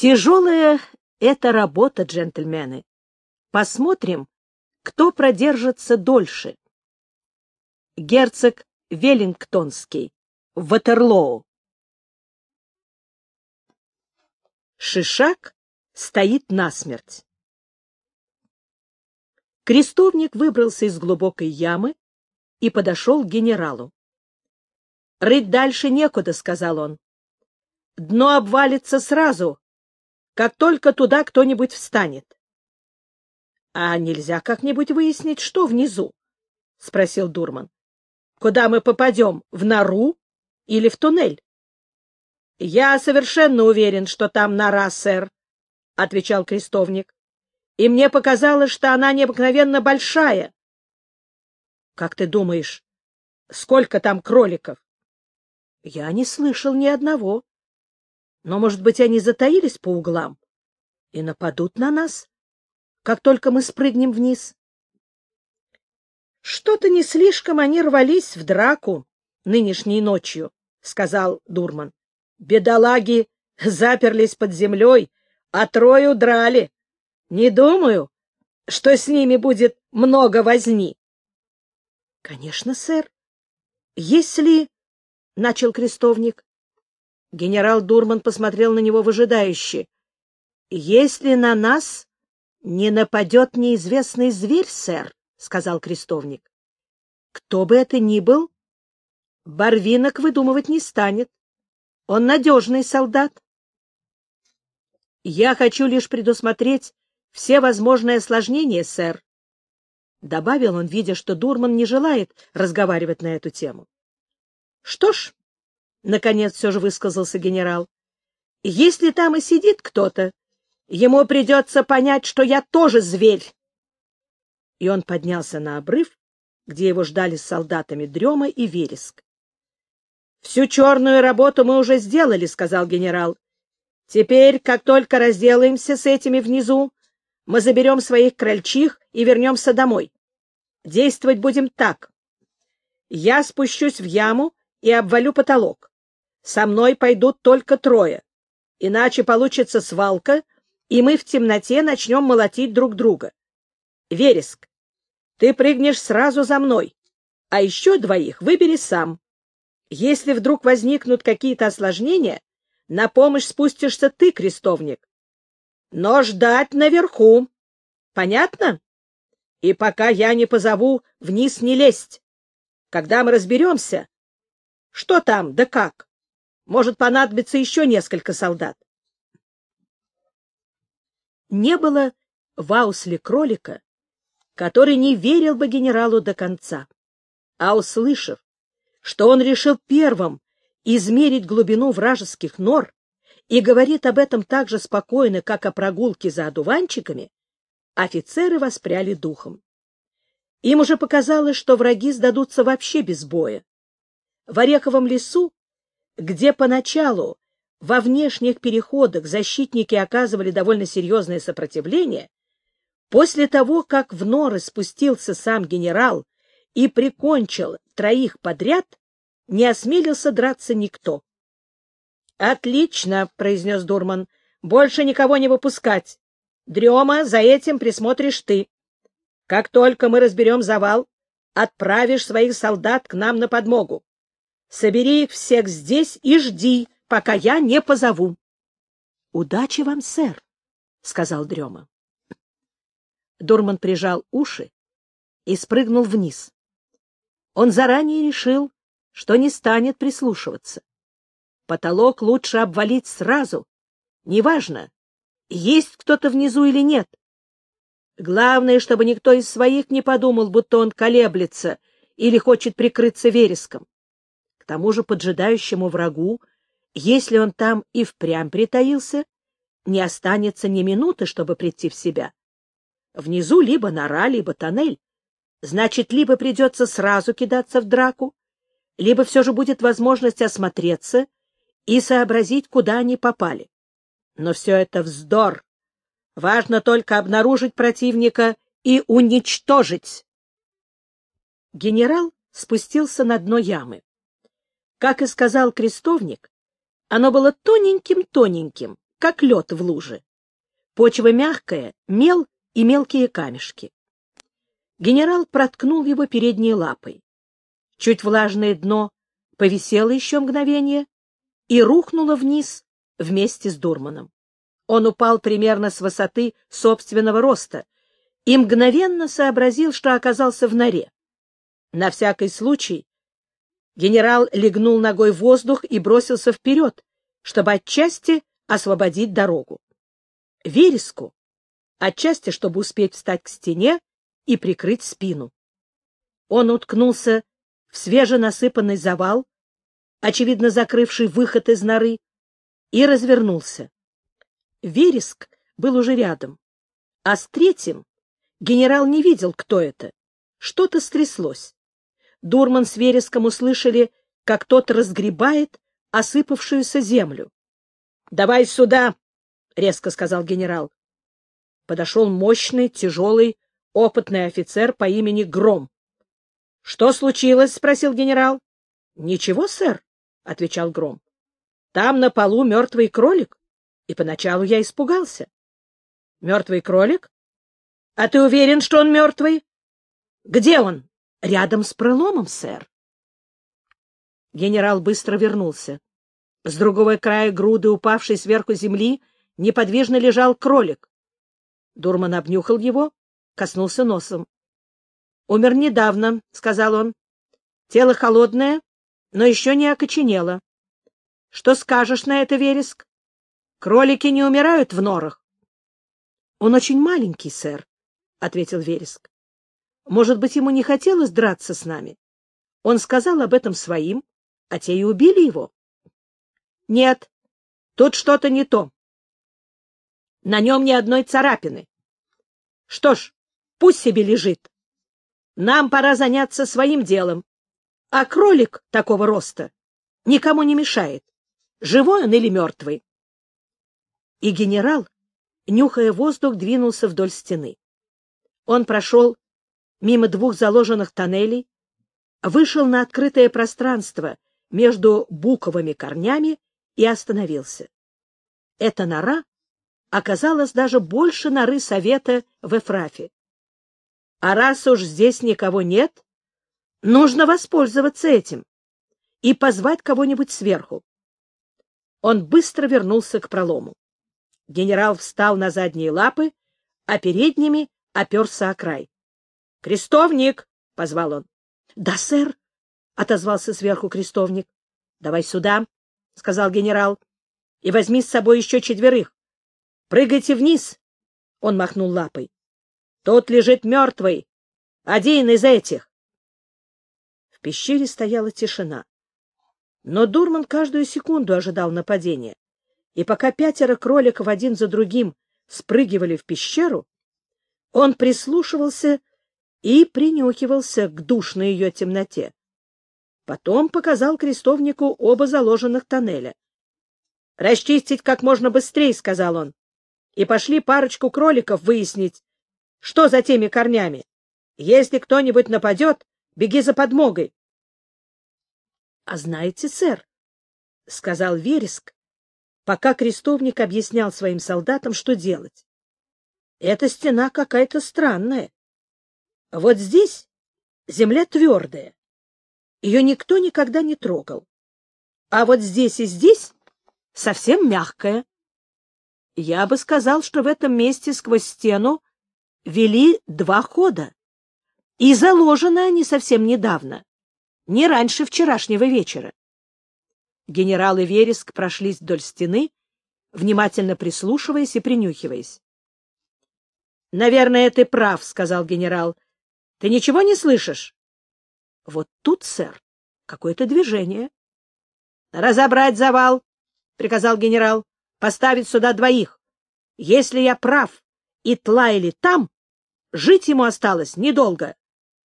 Тяжелая это работа, джентльмены. Посмотрим, кто продержится дольше. Герцог Веллингтонский, Ватерлоу. Шишак стоит насмерть. Крестовник выбрался из глубокой ямы и подошел к генералу. — Рыть дальше некуда, — сказал он. — Дно обвалится сразу, как только туда кто-нибудь встанет. — А нельзя как-нибудь выяснить, что внизу? — спросил Дурман. — Куда мы попадем, в нору или в туннель? — Я совершенно уверен, что там нора, сэр, — отвечал крестовник. — И мне показалось, что она необыкновенно большая. — Как ты думаешь, сколько там кроликов? — Я не слышал ни одного. Но, может быть, они затаились по углам и нападут на нас, как только мы спрыгнем вниз? Что-то не слишком они рвались в драку нынешней ночью, — сказал Дурман. Бедолаги заперлись под землей, а трое удрали. Не думаю, что с ними будет много возни. — Конечно, сэр. Если... — начал крестовник. Генерал Дурман посмотрел на него выжидающе. — Если на нас не нападет неизвестный зверь, сэр, — сказал крестовник, — кто бы это ни был, Барвинок выдумывать не станет. Он надежный солдат. Я хочу лишь предусмотреть все возможные осложнения, сэр. Добавил он, видя, что Дурман не желает разговаривать на эту тему. — Что ж, — наконец все же высказался генерал, — если там и сидит кто-то, ему придется понять, что я тоже зверь. И он поднялся на обрыв, где его ждали с солдатами Дрема и Вереск. — Всю черную работу мы уже сделали, — сказал генерал. — Теперь, как только разделаемся с этими внизу, мы заберем своих крольчих и вернемся домой. Действовать будем так. Я спущусь в яму и обвалю потолок. Со мной пойдут только трое, иначе получится свалка, и мы в темноте начнем молотить друг друга. Вереск, ты прыгнешь сразу за мной, а еще двоих выбери сам. Если вдруг возникнут какие-то осложнения, на помощь спустишься ты, крестовник. Но ждать наверху. Понятно? И пока я не позову, вниз не лезть. Когда мы разберемся, что там, да как, может понадобиться еще несколько солдат. Не было в Аусле кролика, который не верил бы генералу до конца. А услышав, что он решил первым измерить глубину вражеских нор и говорит об этом так же спокойно, как о прогулке за одуванчиками, офицеры воспряли духом. Им уже показалось, что враги сдадутся вообще без боя. В Ореховом лесу, где поначалу во внешних переходах защитники оказывали довольно серьезное сопротивление, после того, как в норы спустился сам генерал и прикончил троих подряд, не осмелился драться никто. — Отлично, — произнес Дурман, — больше никого не выпускать. Дрема, за этим присмотришь ты. Как только мы разберем завал, отправишь своих солдат к нам на подмогу. Собери их всех здесь и жди, пока я не позову. — Удачи вам, сэр, — сказал Дрема. Дурман прижал уши и спрыгнул вниз. Он заранее решил, что не станет прислушиваться. Потолок лучше обвалить сразу. Неважно, есть кто-то внизу или нет. Главное, чтобы никто из своих не подумал, будто он колеблется или хочет прикрыться вереском. Тому же поджидающему врагу, если он там и впрямь притаился, не останется ни минуты, чтобы прийти в себя. Внизу либо нора, либо тоннель. Значит, либо придется сразу кидаться в драку, либо все же будет возможность осмотреться и сообразить, куда они попали. Но все это вздор. Важно только обнаружить противника и уничтожить. Генерал спустился на дно ямы. Как и сказал крестовник, оно было тоненьким-тоненьким, как лед в луже. Почва мягкая, мел и мелкие камешки. Генерал проткнул его передней лапой. Чуть влажное дно повисело еще мгновение и рухнуло вниз вместе с Дурманом. Он упал примерно с высоты собственного роста и мгновенно сообразил, что оказался в норе. На всякий случай генерал легнул ногой в воздух и бросился вперед, чтобы отчасти освободить дорогу. Вереску, отчасти, чтобы успеть встать к стене и прикрыть спину. Он уткнулся в свеженасыпанный завал, очевидно закрывший выход из норы, и развернулся. Вереск был уже рядом, а с третьим генерал не видел, кто это. Что-то стряслось. Дурман с Вереском услышали, как тот разгребает осыпавшуюся землю. — Давай сюда! — резко сказал генерал. Подошел мощный, тяжелый, опытный офицер по имени Гром. — Что случилось? — спросил генерал. — Ничего, сэр, — отвечал Гром. — Там на полу мертвый кролик, и поначалу я испугался. — Мертвый кролик? — А ты уверен, что он мертвый? — Где он? — Рядом с проломом, сэр. Генерал быстро вернулся. С другого края груды, упавшей сверху земли, неподвижно лежал кролик. Дурман обнюхал его, коснулся носом. — Умер недавно, — сказал он. — Тело холодное, но еще не окоченело. — Что скажешь на это, Вереск? Кролики не умирают в норах. — Он очень маленький, сэр, — ответил Вереск. — Может быть, ему не хотелось драться с нами? Он сказал об этом своим, а те и убили его. — Нет, тут что-то не то. На нем ни одной царапины. Что ж, пусть себе лежит. Нам пора заняться своим делом. А кролик такого роста никому не мешает, живой он или мертвый. И генерал, нюхая воздух, двинулся вдоль стены. Он прошел мимо двух заложенных тоннелей, вышел на открытое пространство между буковыми корнями и остановился. Эта нора оказалась даже больше норы совета в Эфрафе. А раз уж здесь никого нет, нужно воспользоваться этим и позвать кого-нибудь сверху. Он быстро вернулся к пролому. Генерал встал на задние лапы, а передними оперся о край. — Крестовник! — позвал он. — Да, сэр! — отозвался сверху крестовник. — Давай сюда, — сказал генерал, — и возьми с собой еще четверых. Прыгайте вниз! — он махнул лапой. — Тут лежит мертвый. Один из этих. В пещере стояла тишина. Но Дурман каждую секунду ожидал нападения и пока пятеро кроликов один за другим спрыгивали в пещеру, он прислушивался и принюхивался к душной ее темноте. Потом показал крестовнику оба заложенных тоннеля. — Расчистить как можно быстрее, — сказал он, — и пошли парочку кроликов выяснить, что за теми корнями. Если кто-нибудь нападет, беги за подмогой. — А знаете, сэр, — сказал Вереск, пока крестовник объяснял своим солдатам, что делать. Эта стена какая-то странная. Вот здесь земля твердая. Ее никто никогда не трогал. А вот здесь и здесь совсем мягкая. Я бы сказал, что в этом месте сквозь стену вели два хода. И заложены они совсем недавно, не раньше вчерашнего вечера. Генерал и Вереск прошлись вдоль стены, внимательно прислушиваясь и принюхиваясь. — Наверное, ты прав, — сказал генерал. — Ты ничего не слышишь? — Вот тут, сэр, какое-то движение. — Разобрать завал, — приказал генерал. — Поставить сюда двоих. Если я прав, и Тлайли там, жить ему осталось недолго.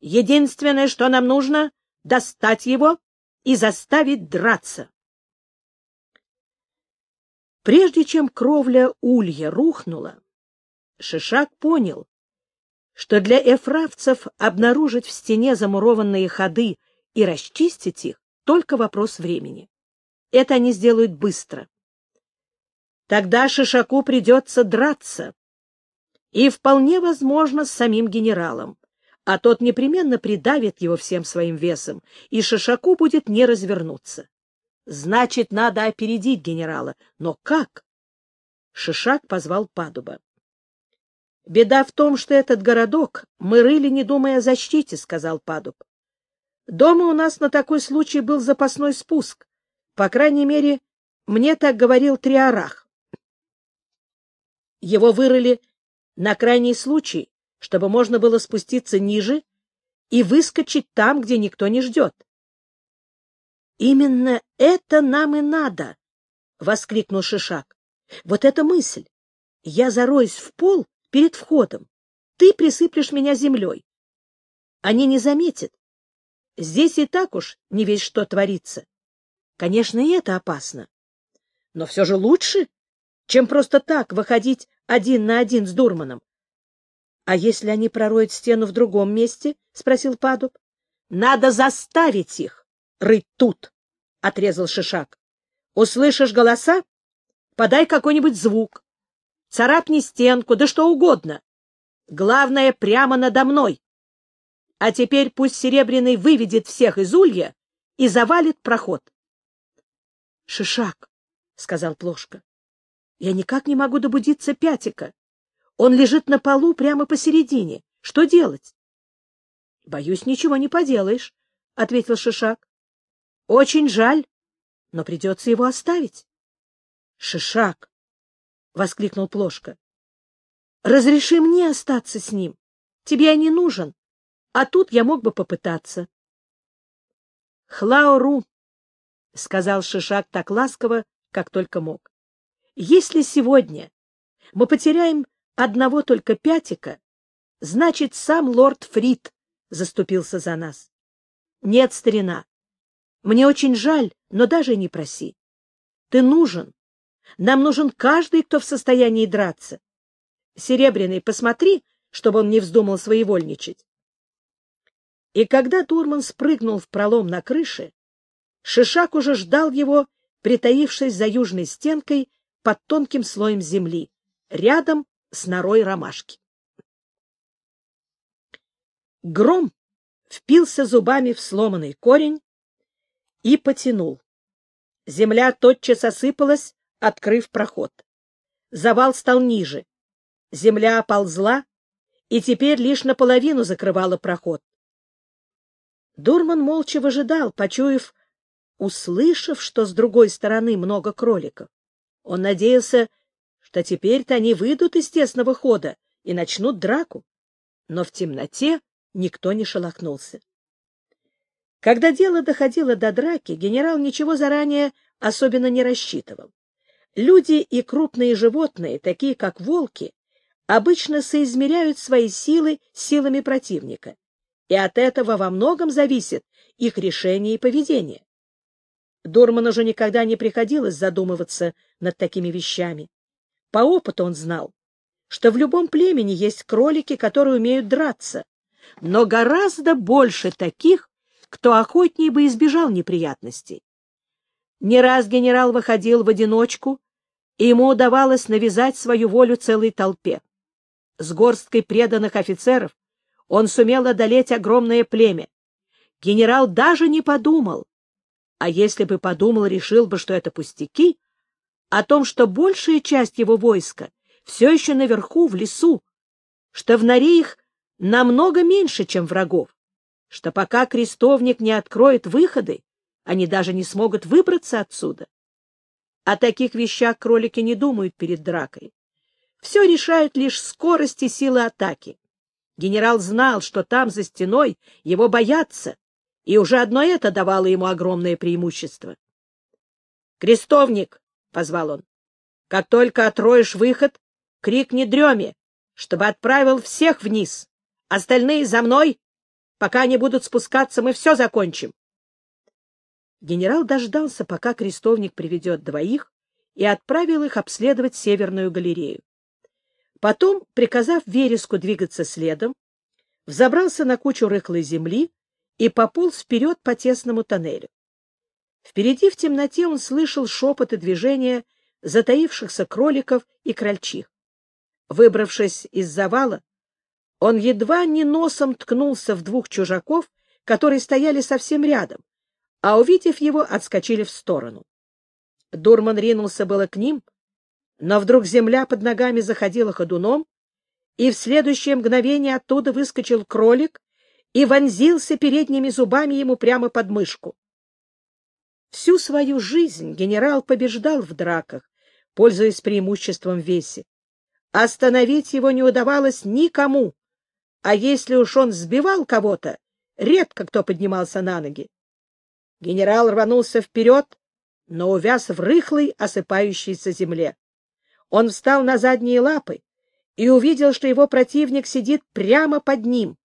Единственное, что нам нужно — достать его и заставить драться. Прежде чем кровля улья рухнула, Шишак понял, что для эфравцев обнаружить в стене замурованные ходы и расчистить их — только вопрос времени. Это они сделают быстро. Тогда Шишаку придется драться. И вполне возможно с самим генералом. А тот непременно придавит его всем своим весом, и Шишаку будет не развернуться. Значит, надо опередить генерала. Но как? Шишак позвал Падуба. — Беда в том, что этот городок мы рыли, не думая о защите, — сказал Падуб. — Дома у нас на такой случай был запасной спуск. По крайней мере, мне так говорил Триарах. Его вырыли на крайний случай, чтобы можно было спуститься ниже и выскочить там, где никто не ждет. «Именно это нам и надо!» — воскликнул Шишак. «Вот эта мысль! Я зароюсь в пол перед входом. Ты присыплешь меня землей. Они не заметят. Здесь и так уж не весь что творится. Конечно, и это опасно. Но все же лучше, чем просто так выходить один на один с Дурманом. — А если они пророют стену в другом месте? — спросил Падуб. — Надо заставить их рыть тут, — отрезал Шишак. — Услышишь голоса? Подай какой-нибудь звук. Царапни стенку, да что угодно. Главное, прямо надо мной. А теперь пусть Серебряный выведет всех из улья и завалит проход. — Шишак, — сказал Плошка, — я никак не могу добудиться Пятика. Он лежит на полу прямо посередине. Что делать? — Боюсь, ничего не поделаешь, — ответил Шишак. Очень жаль, но придется его оставить. — Шишак! — воскликнул Плошка. — Разреши мне остаться с ним. Тебе я не нужен, а тут я мог бы попытаться. — Хлаору, — сказал Шишак так ласково, как только мог. — Если сегодня мы потеряем одного только пятика, значит, сам лорд Фрид заступился за нас. Нет, старина, мне очень жаль, но даже не проси. Ты нужен. Нам нужен каждый, кто в состоянии драться. Серебряный, посмотри, чтобы он не вздумал своевольничать. И когда Турман спрыгнул в пролом на крыше, Шишак уже ждал его, притаившись за южной стенкой под тонким слоем земли, рядом с норой ромашки. Гром впился зубами в сломанный корень, и потянул. Земля тотчас осыпалась, открыв проход. Завал стал ниже. Земля оползла и теперь лишь наполовину закрывала проход. Дурман молча выжидал, почуяв, услышав, что с другой стороны много кроликов. Он надеялся, что теперь-то они выйдут из тесного хода и начнут драку. Но в темноте никто не шелохнулся. Когда дело доходило до драки, генерал ничего заранее особенно не рассчитывал. Люди и крупные животные, такие как волки, обычно соизмеряют свои силы силами противника, и от этого во многом зависит их решение и поведение. Дурману же никогда не приходилось задумываться над такими вещами. По опыту он знал, что в любом племени есть кролики, которые умеют драться, но гораздо больше таких, кто охотнее бы избежал неприятностей. Не раз генерал выходил в одиночку, и ему удавалось навязать свою волю целой толпе. С горсткой преданных офицеров он сумел одолеть огромное племя. Генерал даже не подумал, а если бы подумал, решил бы, что это пустяки, о том, что большая часть его войска все еще наверху, в лесу, что в норе их намного меньше, чем врагов что пока крестовник не откроет выходы, они даже не смогут выбраться отсюда. О таких вещах кролики не думают перед дракой. Все решают лишь скорость и силы атаки. Генерал знал, что там, за стеной, его боятся, и уже одно это давало ему огромное преимущество. «Крестовник!» — позвал он. «Как только отроешь выход, крикни дреме, чтобы отправил всех вниз. Остальные за мной Пока они будут спускаться, мы все закончим. Генерал дождался, пока крестовник приведет двоих, и отправил их обследовать Северную галерею. Потом, приказав Вереску двигаться следом, взобрался на кучу рыхлой земли и пополз вперед по тесному тоннелю. Впереди в темноте он слышал шепот и движение затаившихся кроликов и крольчих. Выбравшись из завала, он едва не носом ткнулся в двух чужаков, которые стояли совсем рядом, а, увидев его, отскочили в сторону. Дурман ринулся было к ним, но вдруг земля под ногами заходила ходуном, и в следующее мгновение оттуда выскочил кролик и вонзился передними зубами ему прямо под мышку. Всю свою жизнь генерал побеждал в драках, пользуясь преимуществом в. Остановить его не удавалось никому, а если уж он сбивал кого-то, редко кто поднимался на ноги. Генерал рванулся вперед, но увяз в рыхлой, осыпающейся земле. Он встал на задние лапы и увидел, что его противник сидит прямо под ним,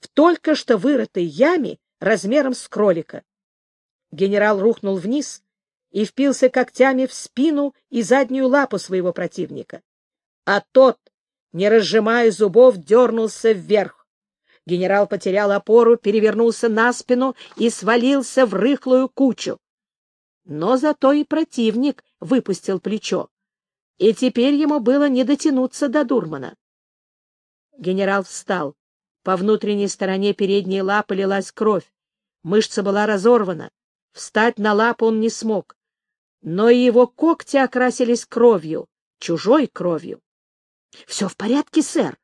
в только что вырытой яме размером с кролика. Генерал рухнул вниз и впился когтями в спину и заднюю лапу своего противника. А тот, не разжимая зубов, дернулся вверх. Генерал потерял опору, перевернулся на спину и свалился в рыхлую кучу. Но зато и противник выпустил плечо, и теперь ему было не дотянуться до Дурмана. Генерал встал. По внутренней стороне передней лапы лилась кровь. Мышца была разорвана. Встать на лапу он не смог. Но и его когти окрасились кровью, чужой кровью. — Все в порядке, сэр? —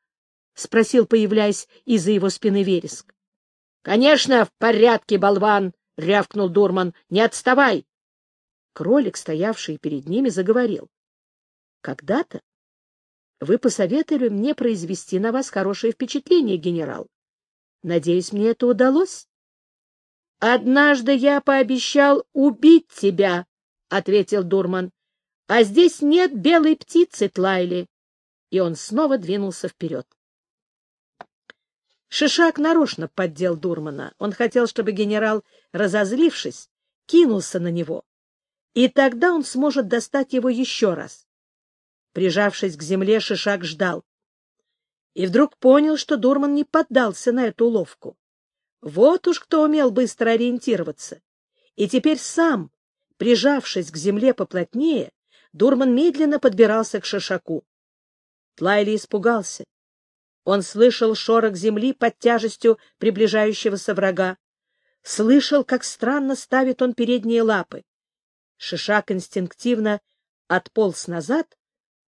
спросил, появляясь из-за его спины вереск. — Конечно, в порядке, болван! — рявкнул Дурман. — Не отставай! Кролик, стоявший перед ними, заговорил. — Когда-то вы посоветовали мне произвести на вас хорошее впечатление, генерал. Надеюсь, мне это удалось? Однажды я пообещал убить тебя, — ответил Дурман. — А здесь нет белой птицы, Тлайли. И он снова двинулся вперед. Шишак нарочно поддел Дурмана. Он хотел, чтобы генерал, разозлившись, кинулся на него. И тогда он сможет достать его еще раз. Прижавшись к земле, Шишак ждал. И вдруг понял, что Дурман не поддался на эту уловку. Вот уж кто умел быстро ориентироваться. И теперь сам, прижавшись к земле поплотнее, Дурман медленно подбирался к шишаку. Тлайли испугался. Он слышал шорох земли под тяжестью приближающегося врага. Слышал, как странно ставит он передние лапы. Шишак инстинктивно отполз назад,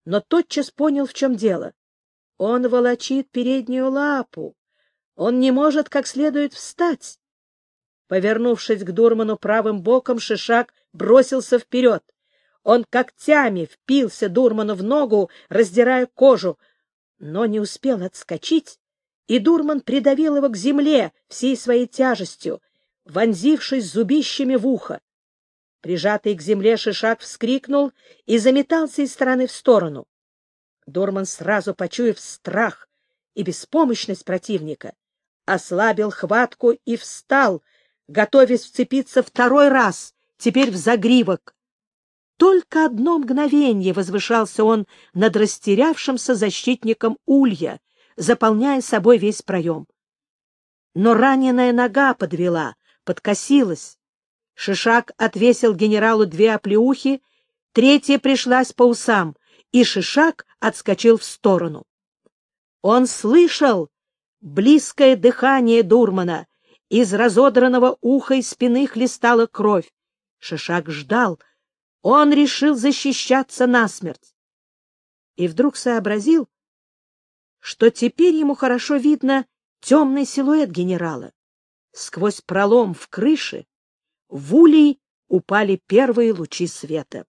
но тотчас понял, в чем дело. Он волочит переднюю лапу. Он не может как следует встать. Повернувшись к Дурману правым боком, Шишак бросился вперед. Он когтями впился Дурману в ногу, раздирая кожу, но не успел отскочить, и Дурман придавил его к земле всей своей тяжестью, вонзившись зубищами в ухо. Прижатый к земле Шишак вскрикнул и заметался из стороны в сторону. Дурман, сразу почуяв страх и беспомощность противника, ослабил хватку и встал, готовясь вцепиться второй раз, теперь в загривок. Только одно мгновение возвышался он над растерявшимся защитником улья, заполняя собой весь проем. Но раненая нога подвела, подкосилась. Шишак отвесил генералу две оплеухи, третья пришлась по усам, и Шишак отскочил в сторону. Он слышал близкое дыхание Дурмана. Из разодранного уха и спины хлестала кровь. Шишак ждал. Он решил защищаться насмерть. И вдруг сообразил, что теперь ему хорошо видно темный силуэт генерала. Сквозь пролом в крыше в улей упали первые лучи света.